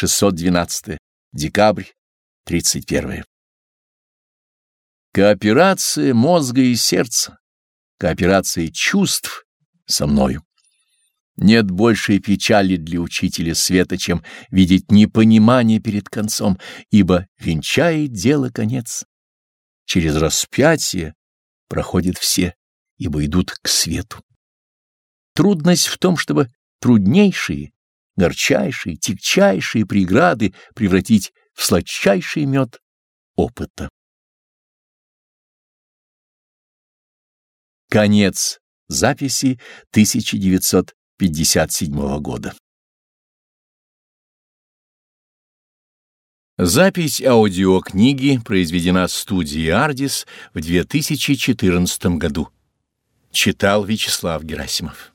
612 декабрь 31 Кооперация мозга и сердца, кооперация чувств со мною. Нет большей печали для учителя света, чем видеть непонимание перед концом, ибо венчает дело конец. Через распятие проходят все, ибо идут к свету. Трудность в том, чтобы труднейшие, горчайшие, тягчайшие преграды превратить в сладчайший мед опыта. Конец записи 1957 года. Запись аудиокниги произведена студией «Ардис» в 2014 году. Читал Вячеслав Герасимов.